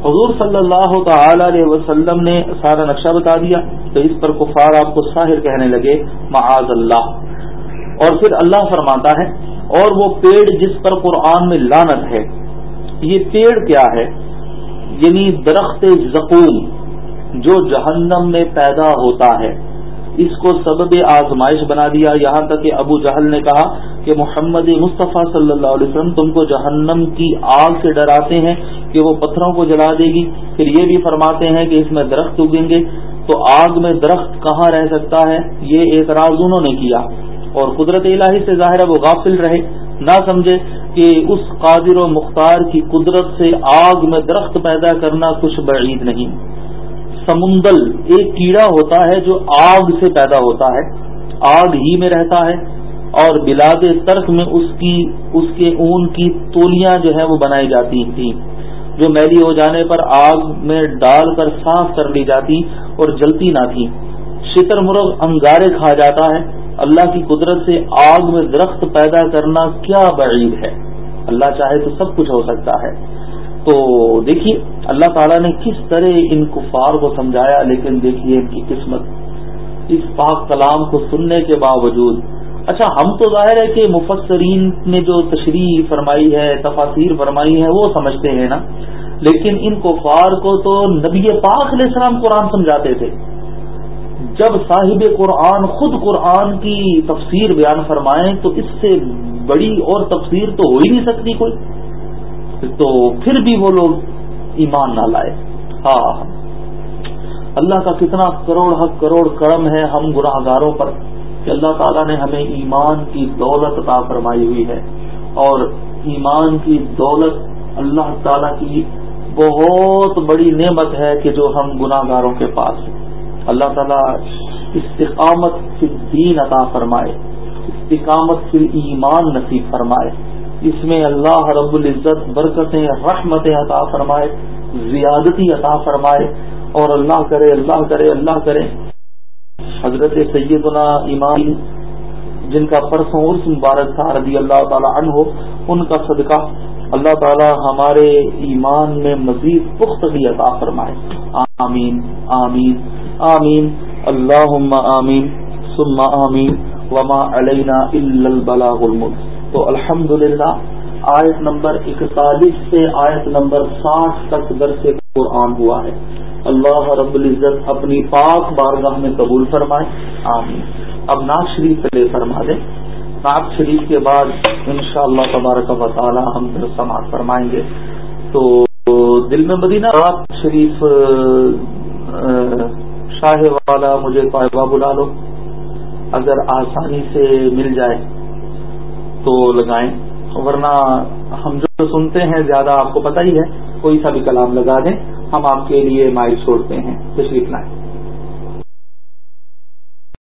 حضور صلی اللہ تعالی علیہ وسلم نے سارا نقشہ بتا دیا تو اس پر کفار آپ کو ساحر کہنے لگے، معاذ اللہ۔ اور پھر اللہ فرماتا ہے، اور وہ پیڑ جس پر قرآن میں لانت ہے، یہ پیڑ کیا ہے؟ یعنی درخت زقوم، جو جہنم میں پیدا ہوتا ہے۔ اس کو سبب آزمائش بنا دیا۔ یہاں تک کہ ابو جہل نے کہا کہ محمد مصطفیٰ صلی اللہ علیہ وسلم تم کو جہنم کی آگ سے ڈراتے ہیں کہ وہ پتھروں کو جلا دے گی۔ پھر یہ بھی فرماتے ہیں کہ اس میں درخت اگیں گے۔ تو آگ میں درخت کہاں رہ سکتا ہے؟ یہ اعتراض انہوں نے کیا۔ اور قدرت الہی سے ظاہر وہ غافل رہے۔ نہ سمجھے کہ اس قادر و مختار کی قدرت سے آگ میں درخت پیدا کرنا کچھ بعید نہیں۔ سمندل ایک کیڑا ہوتا ہے جو آگ سے پیدا ہوتا ہے، آگ ہی میں رہتا ہے، اور بلاد ترک میں اس کی، اس کے اون کی تولیاں جو ہے وہ بنائی جاتی تھیں جو میلی ہو جانے پر آگ میں ڈال کر صاف کر لی جاتی اور جلتی نہ تھی۔ شتر مرغ انگارے کھا جاتا ہے۔ اللہ کی قدرت سے آگ میں درخت پیدا کرنا کیا بعید ہے۔ اللہ چاہے تو سب کچھ ہو سکتا ہے۔ تو دیکھیے، اللہ تعالیٰ نے کس طرح ان کفار کو سمجھایا، لیکن دیکھیے ان کی قسمت، اس پاک کلام کو سننے کے باوجود۔ اچھا ہم تو ظاہر ہے کہ مفسرین نے جو تشریح فرمائی ہے تفاصیر فرمائی ہے وہ سمجھتے ہیں نا۔ لیکن ان کفار کو تو نبی پاک علیہ السلام قرآن سمجھاتے تھے۔ جب صاحب قرآن خود قرآن کی تفسیر بیان فرمائیں، تو اس سے بڑی اور تفسیر تو ہو ہی نہیں سکتی کوئی۔ تو پھر بھی وہ لوگ ایمان نہ لائے۔ ہاں،, ہاں،, ہاں اللہ کا کتنا کروڑ حق، کروڑ کرم ہے ہم گناہ گاروں پر، کہ اللہ تعالیٰ نے ہمیں ایمان کی دولت عطا فرمائی ہوئی ہے۔ اور ایمان کی دولت اللہ تعالیٰ کی بہت بڑی نعمت ہے کہ جو ہم گناہ گاروں کے پاس ہیں۔ اللہ تعالیٰ استقامت فی دین عطا فرمائے، استقامت فی ایمان نصیب فرمائے۔ اس میں اللہ رب العزت برکتیں رحمتیں عطا فرمائے، زیادتی عطا فرمائے اور اللہ کرے اللہ کرے اللہ کرے۔ حضرت سیدنا امام جن کا پرسوں عرس مبارک تھا رضی اللہ تعالی عنہ، ان کا صدقہ اللہ تعالی ہمارے ایمان میں مزید پختگی عطا فرمائے۔ آمین آمین آمین۔ اللہ آمین، ثم آمین۔ وما علینا الا البلاغ المبین۔ تو الحمد آیت نمبر اکتالیس سے آیت نمبر ساٹھ تک درس قرآن ہوا ہے۔ اللہ رب العزت اپنی پاک بارگاہ میں قبول فرمائے۔ آمین۔ اب ناز شریف پہ فرما دیں۔ ناز شریف کے بعد انشاءاللہ اللہ تبارک و تعالی ہم سماعت فرمائیں گے۔ تو دل میں مدینہ رات شریف شاہ والا مجھے پائبہ بلا لو۔ اگر آسانی سے مل جائے۔ تو لگائیں۔ ورنہ ہم جو سنتے ہیں زیادہ آپ کو پتہ ہی ہے، کوئی سا بھی کلام لگا دیں، ہم آپ کے لیے مائل چھوڑتے ہیں۔ تشریف لائیں۔